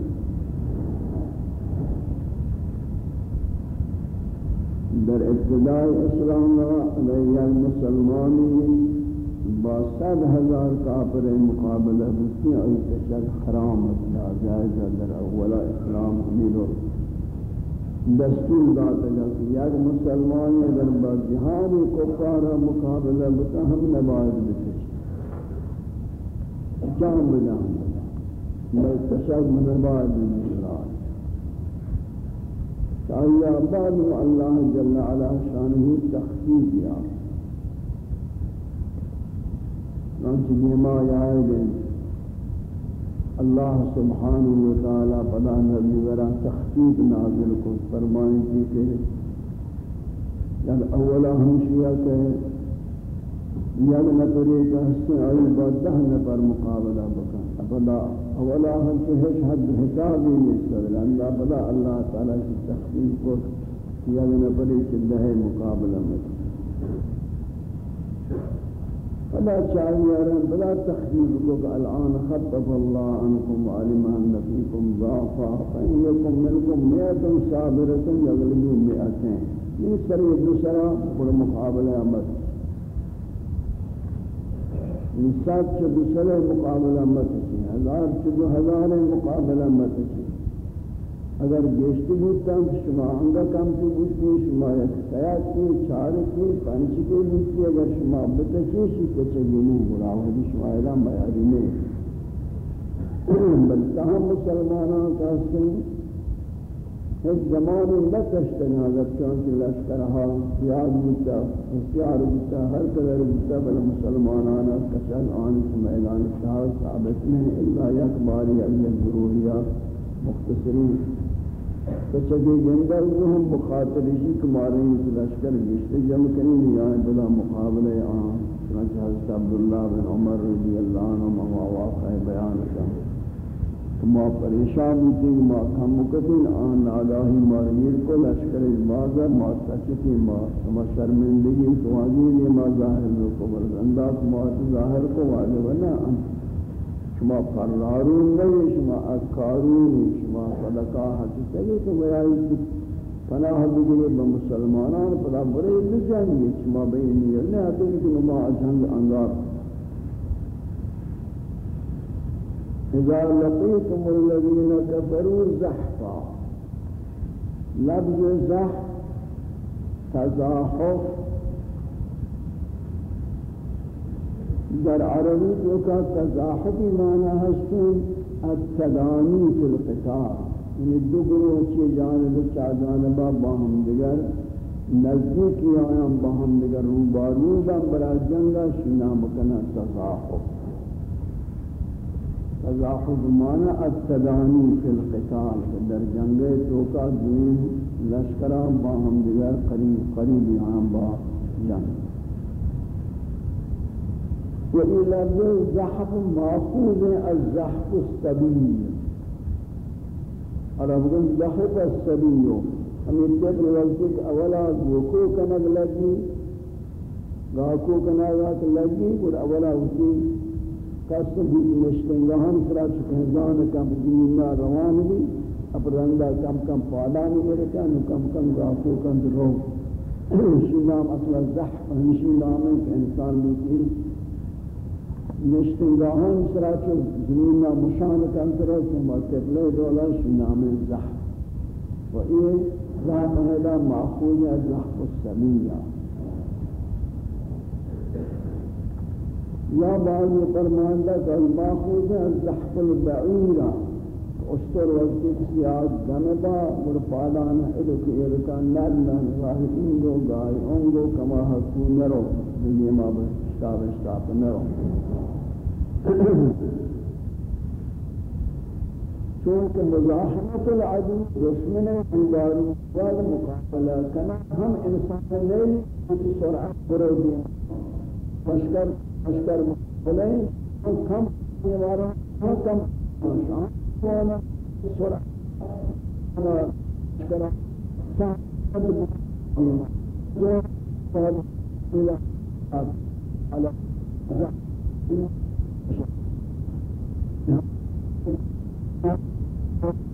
در ابتداء اسلام، علیہ المسلمانی با صد ہزار کافر مقابلہ بسی اور تشک حرام لا جائز در اولا اسلام حمید و دستور داتا جا کہ یک مسلمان اگر با جہاد کفار مقابلہ بتا ہم نباید بکش جان بجان میں تشک نباید بکش چاہیے بعد اللہ جل علا شانہ تخفیف یا نانچہ دیما جی یائے دیں اللہ سبحانہ وتعالی پدا نبی ورہ تخفیف نازل کو فرمائیں کی کہ جب اولا ہم شیعہ کہیں یک نفری کا حسن آئی با دہ نفر مقابلہ بکن اپدا اولا ہم سے ہیچ حد حسابی نسبت اللہ بدا اللہ تعالی کی تخفیف کو یک نفری کے دہ مقابلہ بکن فلا چاہیے رہن بلا تخفیف کو کہ الان خطف اللہ عنکم وعلم ان فیکم ضعفا فإن یکم منکم میتن صابرتن یغلبی میتن یہ سری دوسرا پر مقابلہ مت. سات چھ دوسرے مقابلہ مت چھ ہزار چھ دو ہزار مقابلہ مت اگر گیشتی بودتا شما انگا کم کی بودتی، شما یک سیاد کی چار کی پنچ کی بودتی، اگر شما بتچیشی تچگینی برا ہوئی شما ایلام بیاری میں بلتا ہم مسلمانوں کا سن ایک زمان نکشتن اگر چونکہ لشکرها یاد بودتا، اختیار بودتا ہر قدر بودتا، بل مسلمانانا کشن آن میدان شاہ ثابت نہیں اللہ یک باری ایک ضروریہ مختصری کچھے جندر وہ ہم مخاطریشی کماریں اس لشکر گشتے جم کنی نیائیں بلا مقابلے آن۔ چنانچہ حضرت عبداللہ بن عمر رضی اللہ عنہ واقع بیان کریں ما پریشان ہوتے ہیں، ما کم مکتین آن آگاہی مارمیر کو لشکر بازا ما سچتی ما ما شرمندگی تو آگی ما ظاہر کو برزندہ، ما ظاہر کو واجب نا شما فرارون نہیں شما اکارون شما صدقہ حقیقی تو بیائی پناہ بگرے بمسلمانان پدا برے بجنگی شما بینی اللہ حتی کہ نما جنگ انگار. اذا لقيتم الذين كفروا زحفا. لفظ زحف تزاحف در عربی تو کا تزاحفی معنی ہستن التدانی فی القتال یعنی دو گروہ کی جانب چا جانبا باہم دیگر نزدیکی آیاں باہم دیگر رو بارو روبارو برا جنگا شنا مکنا تزاحف تزاحف مانا التدانی فی القتال در جنگ توکا دین لشکران با ہم دیگر قریب قریب یہاں با جنگ. وہی لفظ زحف معقوض الزحف السبیل. اور اب گن زحف السبیل. ہمیں طفل وقت اولا گوکو کنگ لگی، گاکو کنگ لگی، اور اولا اسی کسب بھی مشتنگاہن سرا چکہزان کم دیننا روان بھی اب رنگا کم کم پادانی مرکا نو کم کم گاکو کم درو ہمشی نام اصلا زحف ہمشی نام ہے کہ انسان لیکن مشتنگاہن سرا چو چکہ زمیننا مشان کم درو کم قبلے دولا شی نام زحف و یہ زحف ہے معقول ہے زحف السمیہ یا. بعض فرماندہ کہ الماخوذ ہے زحف البعیرہ اشتر وقت سیاد دنبا مرفادان ادک ارکان نرنن راہی انگو گائی، انگو کما حقو نرو. دنیا ما بشتاب اشتاب نرو. چونکہ مزاحمت العدو دشمن اندارو والمقابلہ کنا ہم انسان نہیں کی سرعت کرو دیا مشکر فشکر مقابلیں ہم کم دیوارا ہم کم شان وأنا سرعت أنا فشکر سعد مقابلہ جو فہد إلى على زحمت Thank you.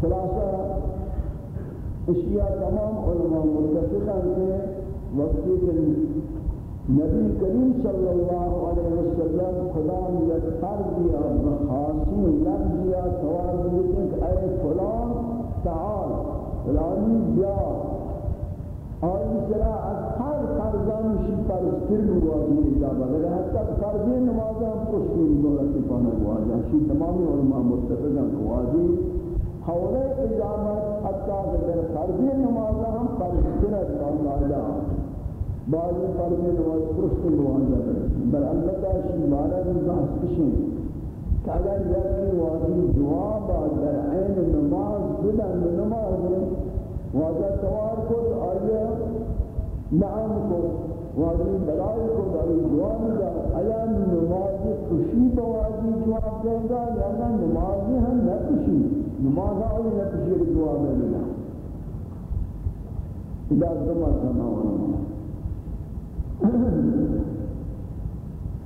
خلاصہ، اشیاء تمام علماء متفقان کے وقتی کے نبی کریم صلی اللہ علیہ وسلم خدا نے فرض دیا خاصی لفظ دیا سوال دیتے کہ اے فلان تعال فلانی بیا اور اس طرح از ہر فرزان شی پرستر نوازی اجابہ، لگا حتی فرضی نمازہ ہم پرستر نوازی پانا نوازی شی تمامی علماء متفقان نوازی حول اجابت حتی اگر فرضی نمازہ ہم پرستر نوازی بعضی فرض نماز درست نماز کریں بل البتہ شمارہ بھی بحث کشیں کہ اگر یکی واضی جواب در عین نماز بدن نماز واضح توار کو آیا نعم کو واضح بلائی کو در جواب دا آیا نماز خوشی بواضی جواب دے گا یا نمازی ہم نہ خوشی؟ نماز آئی نہ خوشی جواب دے گا اجازت دماغ سماوانا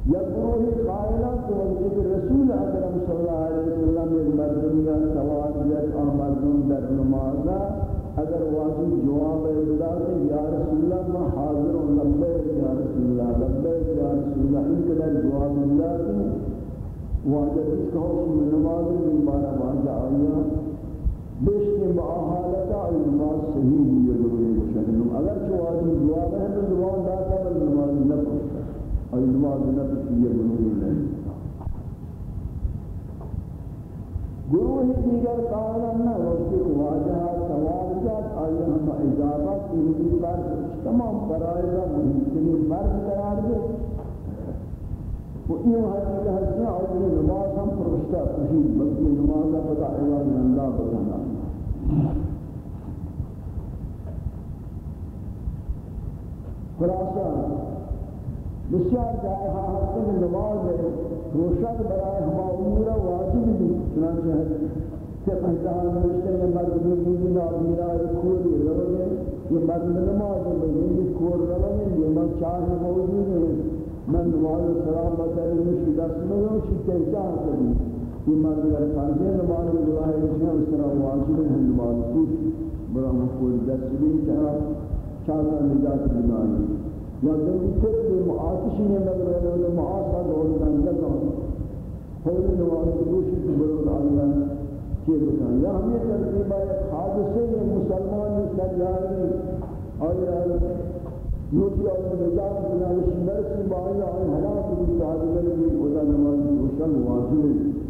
یا گروہ قائلہ تو وقت رسول اکرم صلی اللہ علیہ وسلم ایک مردمیہ سوادیت اور مردم در نمازہ اگر واضح جواب ادا کہ یا رسول اللہ میں حاضر ہوں لبیک یا رسول اللہ لبیک یا رسول اللہ ان کے در جواب ادا کہ واضح اس کہو کہ نماز میں بارہ واضح آیا بیش با حالتا ای نماز صحیح ہوئی ہے ضروری بشکنم اگر چو آدمی جواب ہے تو جواب داتا بل نماز نہ پڑھتا۔ ای نماز نہ پڑھتی ہے ضروری نہیں۔ گروہ دیگر قائلن نہ وقت واجہ سوال جات آئی ہم اجابت تیری پر تمام فرائضہ مہمتنی مرد قرار دے وہ یہ حقیقت ہے اور یہ نماز ہم پرشتہ خوشی بلکہ نماز کا پتہ علاج اللہ بتانا خلاصہ بسیار جائے ہاں ہستے میں نماز ہے روشت برائے ہما امور واجب بھی چنانچہ ہے کہ پہچان نوشتے ہیں مرد بھی بھی آدمی را کوری روگے یہ مرد نماز ہے یہ کور روگے یہ مرد چار موجود ہیں من نماز سلام بکر مشی دست میں ہوں چی تہجان کری یہ مرد اگر فرضے نماز اللہ ہے اس طرح واجب ہے نماز خوش برا مفقود دست بھی چاہا چاہتا نجات بنانی یا دل کتب معاتشی نے مگر رہے معاصا دولتان لگا حول نماز خوشی کی برد اللہ چیز بکن یا ہمیں ترتیبہ ایک حادثے مسلمان سر جائے اور نوتی اور نجات بنانے شمر سے باہر آئے حالات کی تعدیل بھی خدا نماز روشن واضح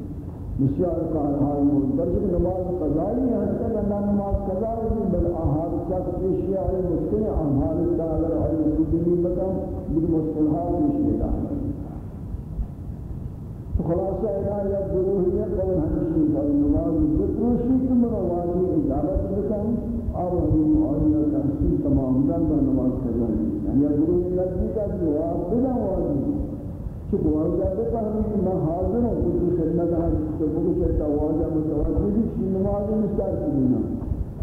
بسیار کارهای مدرج نماز قضایی هستن ان نماز قضایی بل آهار شخص پیشی آئی مشکل آهار داگر آئی سودی بکم بل مشکل ها پیشی داگر خلاصہ ہے گروہیت قول ہمشی کہ نماز بکروشی تم روانی اجابت بکم اور ہم آئیہ تحصیل تمام دن در نماز کجانی یا گروہ لگی کا جواب بنا واجی۔ چکو واجہ بفہمی کہ میں حاضر ہوں کچھ خدمت ہے تو بکو چلتا واجہ متوجہ بھی چی نماز مستار کی دینا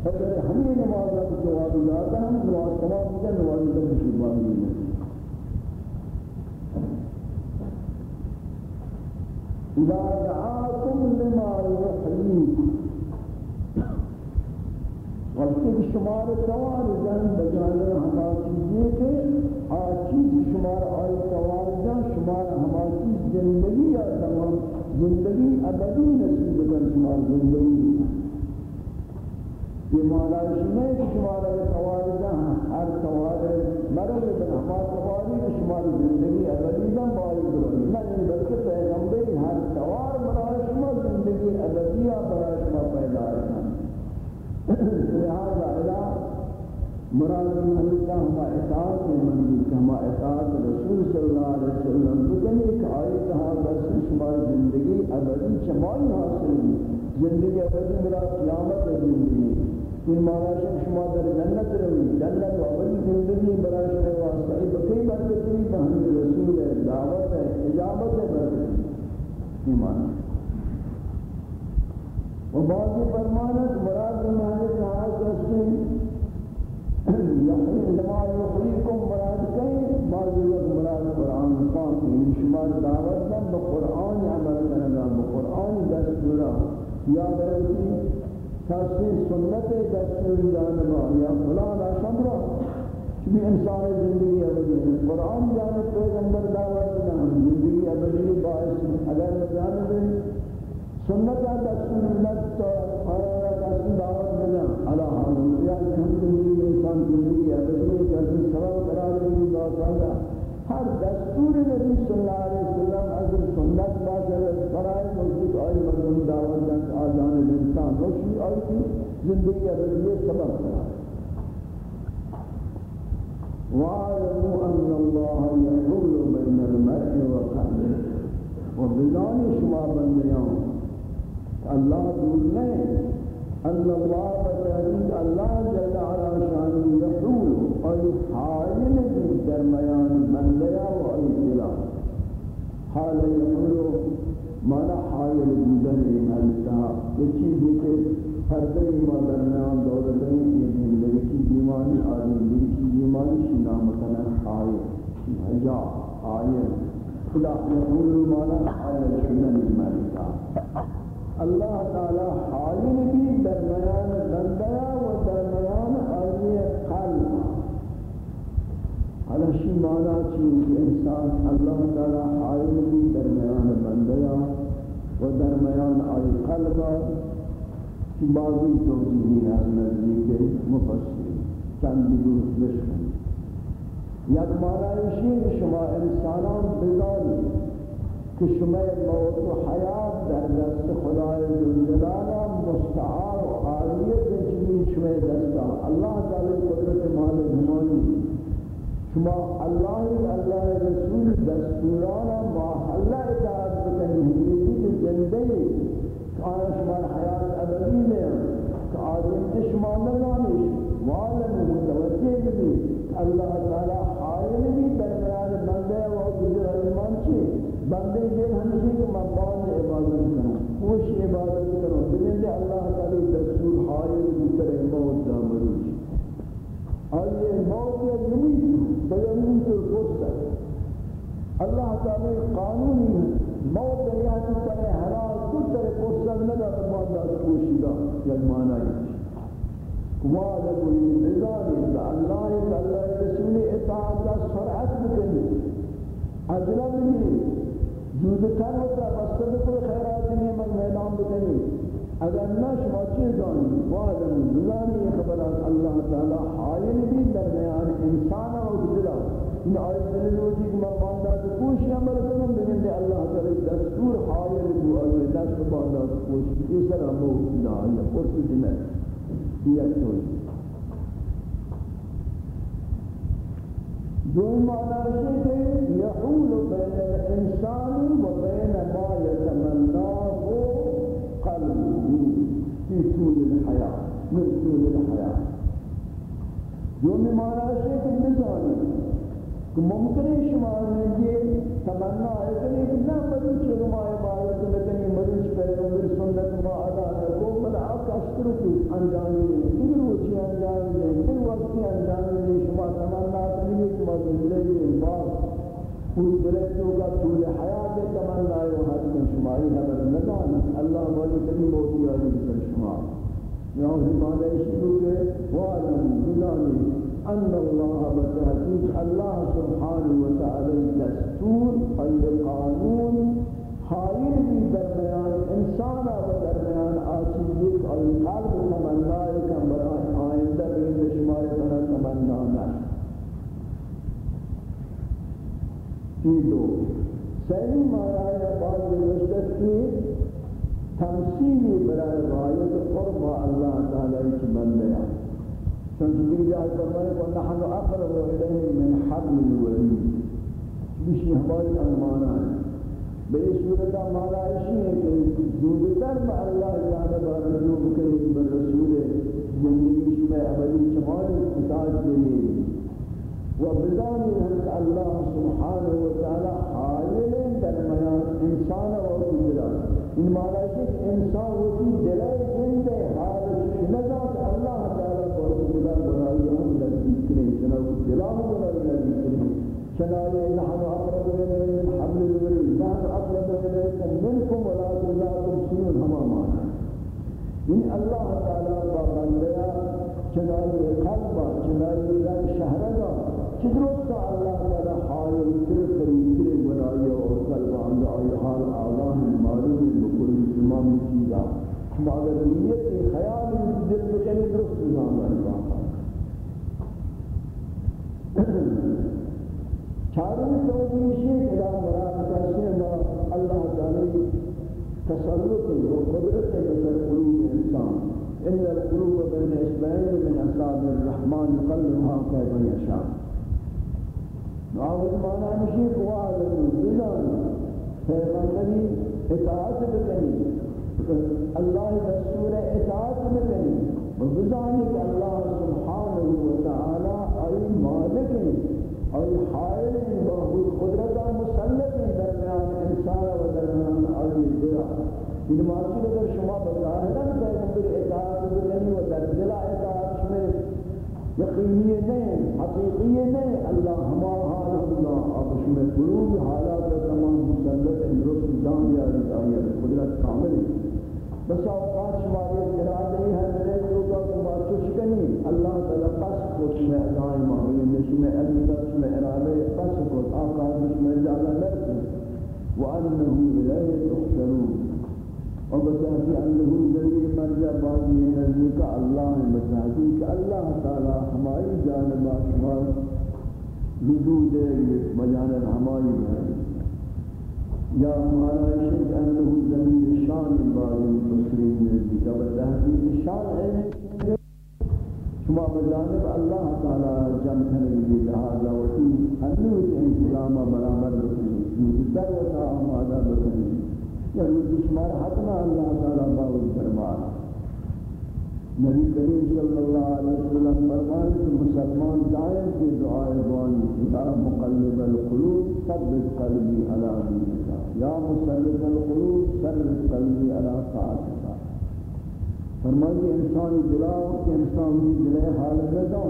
اگر ہمیں نماز کا جواب جاتا ہم نماز تمام کیا نماز کا مشروبان دینا إذا دعاكم لما يحييكم وقتی شمار توار جان بجانے ہما چیزیں کہ چیز زندگی یا تمام زندگی ابدی نصیب کن شمار زندگی. یہ معنی ہے کہ شمار آئی توار ہر توار مرد بن ہما تواری شمار زندگی ابدی جان بائی برای نہیں بلکہ پیغمبر ہر توار برای شما زندگی ابدی برای شما پیدا ہے لہذا مراد اللہ ہما اطاعت من بھی ہما اطاعت رسول صلی اللہ علیہ وسلم بکنے کہ آئی کہا بس شما زندگی ابدی چمائی حاصل زندگی ابدی مراد قیامت زندگی۔ ان مانا شما در جنت روی جنت و ابدی زندگی برای شما واسطہ۔ بکی برکتی بہن رسول ہے، دعوت ہے اجابت ہے برکتی ایمان۔ و بعضی فرمانت مراد معنی کہا کرتے یحیی لما یحییکم مراد کہیں بعضی وقت مراد قرآن پاک ان شمار دعوت میں بقرآن عمل کرنا بقرآن دستورا یا برسی تحسین سنت دستور جانبا یا فلان آشان را چمی انسان زندگی ابدی ہے۔ قرآن جانب پیغمبر دعوت دینا زندگی ابدی باعث اگر جانب سنت دستور اللہ تو آیا دستور دعوت دینا علا حال، یا ہم انسان زندگی صلی اللہ علیہ وسلم اگر سنت باشد فرائض موجود آئی مردم دعوت دن آزان انسان روشی آئی کی زندگی ابدی سبب کرا وَاعْلَمُوا أَنَّ اللَّهَ يَحُولُ بَيْنَ الْمَرْءِ وَقَلْبِهِ وَبِذَانِ شما بندیاں اللہ دور نہیں. اللہ بتحقیق اللہ حال یحول مانا حائل بودن انتا یہ چیز ہے کہ پردے ما درمیان دولتیں یہ زندگی کی دیوانی آدم کی دیوانی شی نام کنا مطلب حائل۔ حجا حائل۔ خدا یحول مانا حائل شنن مالکا اللہ تعالی حالین بھی، درمیان بندیا و درمیان حلشی مانا چیز انسان اللہ تعالی حالین بھی درمیان بندیا و درمیان آئی قلب کی بعضی توجیہین از نزدیک مفسری چند دوست بشکن یک مانا ایشی شما انسانان بزاری کہ شما موت و حیات در دست خدای ذوالجلال مستعار و عالیت جمی شما دستا اللہ تعالی قدرت مال زمانی شما اللہ اللہ رسول دستورانا محلہ اطاعت بکنی حدیثی کے زندے آیا شما حیات ابدی میں کہ آدم شما نلانش معلم متوجہ بھی اللہ تعالی حائل بھی درمیان بندے و گزر علمان چیئے بندے دل ہمیشہ کہ میں بعد عبادت کروں خوش عبادت اللہ تعالی قانونی ہے موت دریاتی کرے حلال کچھ طرح فرصت نہ دار ماندار کوشیدہ یک معنی وعد کوئی بذاری کہ اللہ اللہ رسول اطاعت کا سرعت بکنی۔ اجلب نہیں۔ زود کر ہوتا بستر کوئی خیرات نہیں من میدان بکنی۔ اگر نہ شما چیز دانی وعدم بزانی خبرات اللہ تعالی حائل بھی درمیان انسان و دلا إن آیت دل روزی کہ میں باندھا تو کوشی عمل کنم بگن دے تعالی دستور حائل بھی اور دست باندھا تو کوشی اس طرح ہم لوگ نہ اللہ پرس دنے یہ توجہ دو معنی ہے یحول بین الانسان و بین ما يتمناه قلبه في طول الحياة من طول الحياة دو معنی ہے کہ بزانی کہ ممکن ہے شما یہ تمنا ہے کہ نہ بدل چلو ما عبادت لکنی مدرج پیغمبر سنت ما ادا کرو بل آپ اشکر کی انجام دیں دن روچی انجام دیں دن وقتی انجام دیں شما تمنا کریں کہ ما زندگی میں بعد پوری درجوں کا طول حیات تمنا ہے، وہ حد میں شماری حضر ندان اللہ مولی کبھی موتی آلی پر شما۔ یہاں زمانہ شروع کے وعلم بزانی أن الله بتحقيق الله سبحانه وتعالى دستور القانون حائل بھی درمیان انسان و درمیان آسیب اور قلب تمنا کا برائے آئندہ بھی شمار بنا تمنا نہ کی دو؟ صحیح معنی بعض وشت کی تمثیلی برائے غایت قرب اللہ تعالی کی بندیاں تنزيل جاء فرمائے کہ نحن اقرب الیہ من حبل الورید بشی ہماری امانہ ہے بے صورت ہمارا ایسی ہے کہ زودتر با اللہ جانب رجوع کرے بر رسول زندگی شما ابدی چمانی اطاعت دلیل و بدانی ہم اللہ سبحانہ وتعالی حائل درمیان انسان و قدرت ان معنی ہے کہ انسان وہ دلائل زندہ حال نظام اللہ کریں جناب دلام بنائی نزدیک کریں چنانچہ نحن اقرب الیکم من حبل الورید نحن اقرب الیکم منکم ولكن لا تبصرون ہما معنی یعنی اللہ تعالیٰ کا بندیا چنائی قلبا چنائی رنگ شہرگا چدرست اللہ تعالیٰ حال اتر قریب اتر بنائی اور قلبا اندر آئی حال آگاہ معلوم بکل تمام چیزا مگر نیت، خیال، دل بکنی درست نام اللہ چاروں توجیشی الہ مراد کسی اللہ تعالی تسلط و قدرت بسر قلوب انسان، ان القلوب بین اسبعین من اصحاب الرحمن قلبها كيف يشاء نعوذ معنى مشيك وعلم بلان پیغمبری اطاعت بکنی. اللہ دستور اطاعت بکنی. وبزانی کہ اللہ سبحانہ وتعالی ای مالک ای حائل بہت قدرت مسلط درمیان انسان و درمیان ای دلہ ان مارچی اگر شما بظاہرہ پیغمبر اطاعت بکنی و در دلہ اطاعت میں یقینی نہیں، حقیقی نہیں۔ اللہ ہما حال اللہ اب اس میں قلوب حالات تمام مسلط درست جان یاری آئی قدرت کامل بس اوقات شماری ارادے ہیں میرے لوگوں کو بات کنی اللہ تعالی پس کو میں دائم ہے نش میں علم میں ارادے پس کو آقا مش میں جانا لرس وانه الیہ تحشرون۔ اور بتاتی انه ذلیل مرجع بازی نزدیک اللہ ہے مجازی کہ اللہ تعالی ہماری جانب شما وجود بجانب ہماری ہے۔ یا ہمارا شیخ انہو زمین شان بعض المسلمین نزدی کا بتحقیق شان ہے شما بجانب اللہ تعالی جمع کرنے لہذا وطی انہو کے انسلام برامر بکنی در وطا آمادہ بکنی یا روز شمار حتنا اللہ تعالی باوز دربار نبی کریم صلی اللہ علیہ وسلم فرمائے کہ مسلمان دائم کی دعائے دوانی یا مقلب القلوب، ثبت قلبی علی دینک یا مسلط القلوب ثبت قلبی علی طاعتک فرمائے انسان دلاؤ کہ انسان بھی دلے حال رضا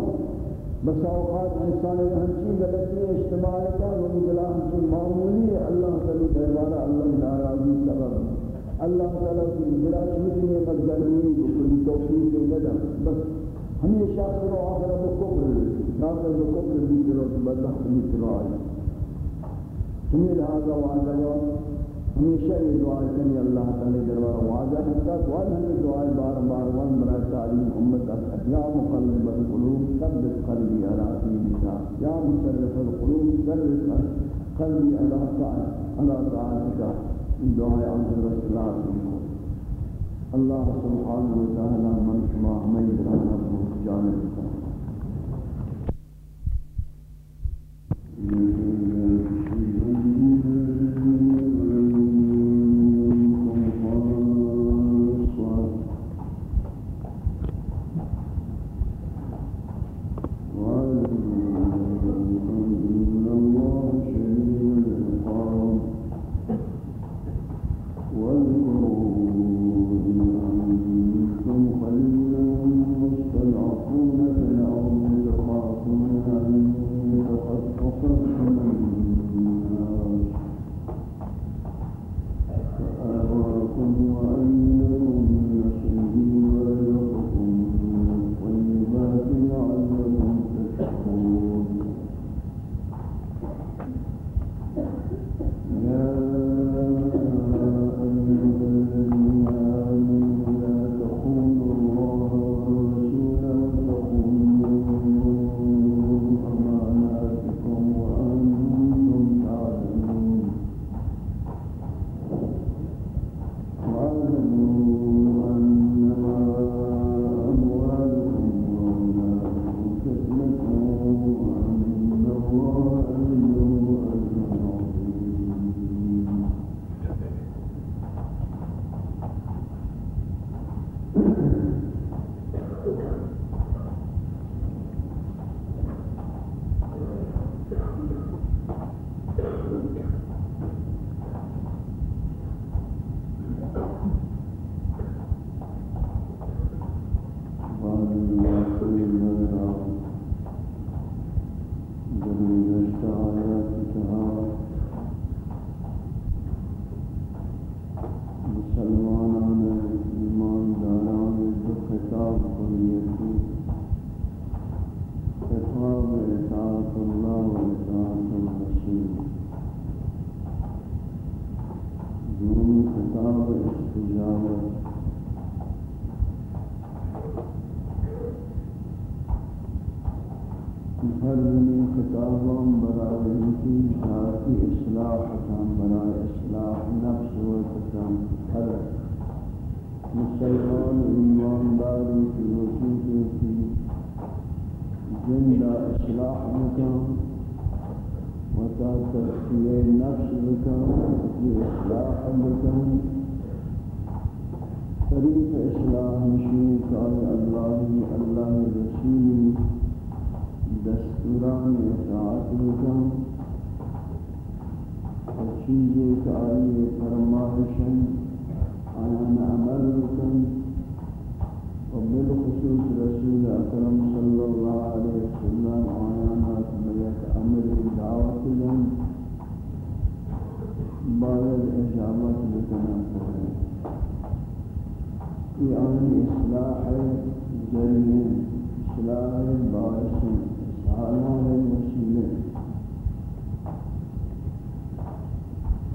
بس اوقات انسان ہنچی غلطی اجتماعی کا وہ دلا ہنچی معمولی اللہ تعالی دربارہ اللہ ناراضی سبب اللہ تعالیٰ کی بلا چیزی میں قد گرمی بکلی توفیق لدم بس ہمیں شخص رو آخر ابو کفر ناکر جو کفر بھی کرو تو بدلہ ہمیں کرو آئی ہمیں لہذا وعدہ گا ہمیشہ یہ دعائیں کرنی اللہ تعالی دربار واضح وعدہ حتی دعائیں ہمیں دعائیں بار بار وان برای تعلیم امت اکت یا مقلب القلوب ثبت قلبی علا دینکا یا مصرف القلوب ثبت قلبی علا طاعتکا دعائے عبد الرسول اللہ سبحانہ وتعالی من شما ہمیں درانا بہت جانب کا Thank you. نفس و تام ہر مسلمان ایمانداری کی وجود کی زندہ اصلاح مکان و تا ترقیہ نفس مکان کی اصلاح مکان طریق اصلاح شیخ اللہ اللہ رسولی دستوران اطاعت بکن و چیزی که آئی فرمایشن آیان عمل بکن و بالخصوص رسول اکرم صلی اللہ علیہ وسلم آیانات بیت امر دعوت لن باید اجابت بکنن یہ آنی اصلاح جریین اصلاح باعث آیان وسیلے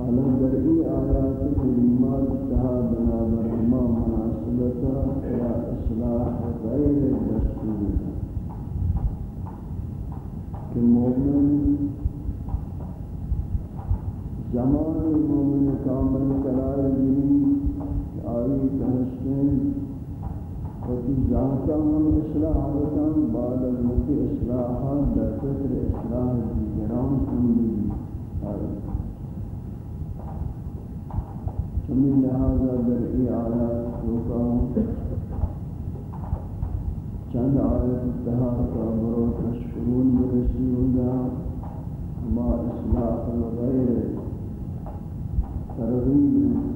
حالا در ای آیات کریمات تہا بنابر ما مناسبتا الى اصلاح غیر کہ مومن زمان مومن کامل آئی وفي ذاتا اصلاح بعد در فکر اصلاح دیگران چمی لہذا در ای آیات سوکا چند آیت اتحاد کا برو تشکرون برسیودا ما اصلاح الغیر ترغیب.